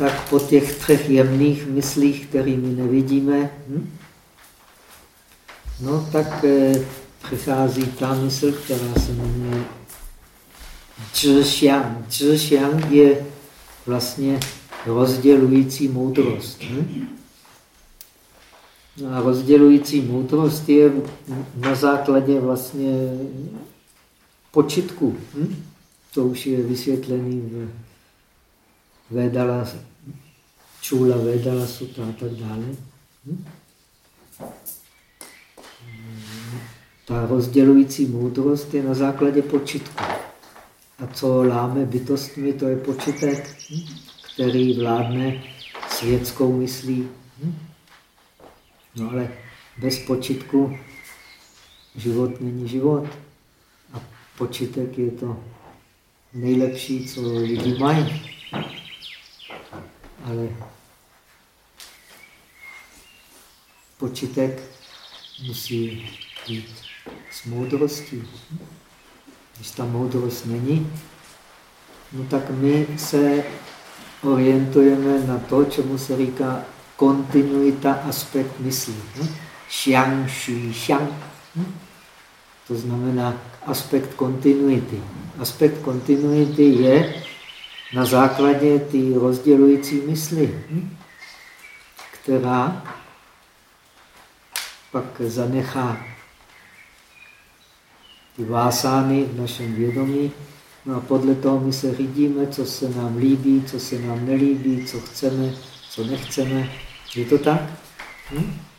tak po těch třech jemných myslích, kterými nevidíme, hm? no tak eh, přichází ta mysl, která se jmenuje Zhixiang. Zhixiang je vlastně rozdělující moudrost. Hm? A rozdělující moudrost je na základě vlastně počitku. Hm? To už je vysvětlený v Vedala, Čula, Vedala, Sutta a tak dále. Hm? Ta rozdělující moudrost je na základě počitku. A co láme bytostmi, to je počitek, hm? který vládne světskou myslí. Hm? No ale bez počitku život není život. A počitek je to nejlepší, co lidi mají. Ale počitek musí být s moudrostí. Když ta moudrost není, no tak my se orientujeme na to, čemu se říká kontinuita aspekt myslí. Xiang, xu, xiang. To znamená aspekt kontinuity. Aspekt kontinuity je na základě ty rozdělující mysli, která pak zanechá ty vásány v našem vědomí. No a podle toho my se řídíme, co se nám líbí, co se nám nelíbí, co chceme, co nechceme. Je to tak? Hm?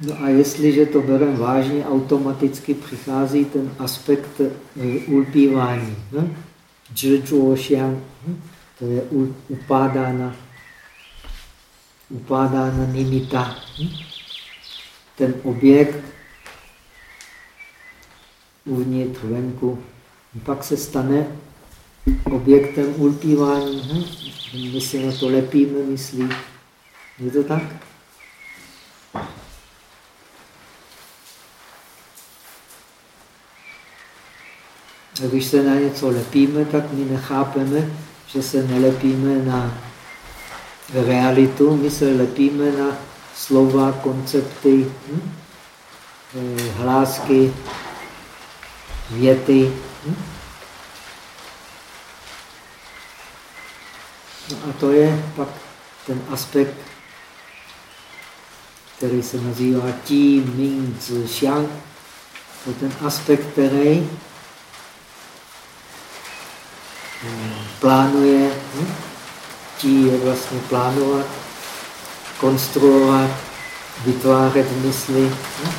No a jestliže to bereme vážně, automaticky přichází ten aspekt eh, ulpívání. To je upádána, upádána nimita. Ten objekt uvnitř, venku, pak se stane objektem ulpívání. My si na to lepíme myslí. Je to tak? Když se na něco lepíme, tak my nechápeme, že se nelepíme na realitu, my se lepíme na slova, koncepty, hm? Eh, hlásky, věty. Hm? No a to je pak ten aspekt, který se nazývá Ti Ming Xiang. To je ten aspekt, který plánuje, hm? Tí je vlastně plánovat, konstruovat, vytvářet mysli. Hm?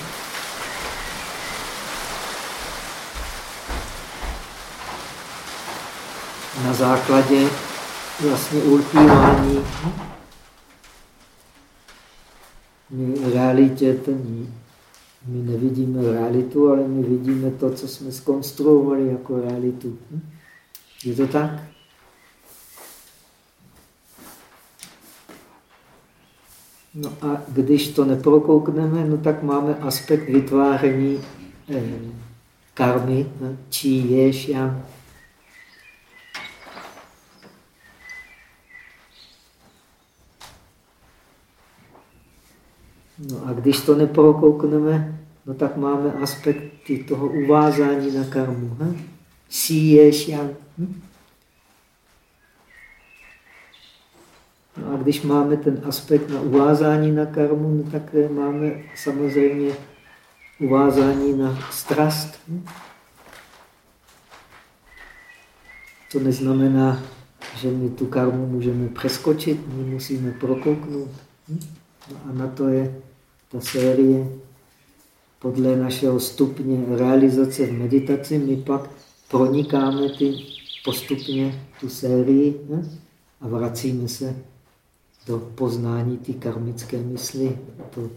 Na základě vlastně ulpívání. Hm? My realitě ten, my nevidíme realitu, ale my vidíme to, co jsme skonstruovali jako realitu. Hm? Je to tak? No a když to neprokoukneme, no tak máme aspekt vytváření eh, karmy, no, čí ješ, já. No a když to neprokoukneme, no tak máme aspekty toho uvázání na karmu. Hm? Síješ, já. Hm? No a když máme ten aspekt na uvázání na karmu, no tak máme samozřejmě uvázání na strast. Hm? To neznamená, že my tu karmu můžeme přeskočit, my musíme prokouknout. Hm? No a na to je ta série podle našeho stupně realizace v meditaci. My pak pronikáme ty postupně tu sérii ne? a vracíme se do poznání ty karmické mysli, to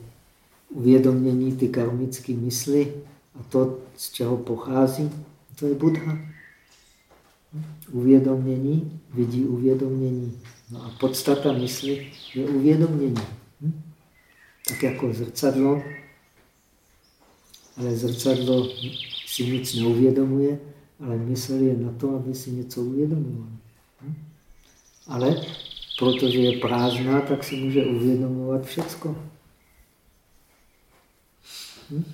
uvědomění ty karmické mysli a to, z čeho pochází, to je Buddha. Uvědomění vidí uvědomění. No a podstata mysli je uvědomění. Tak jako zrcadlo, ale zrcadlo si nic neuvědomuje, ale mysl je na to, aby si něco uvědomoval. Hm? Ale protože je prázdná, tak si může uvědomovat všecko. Hm?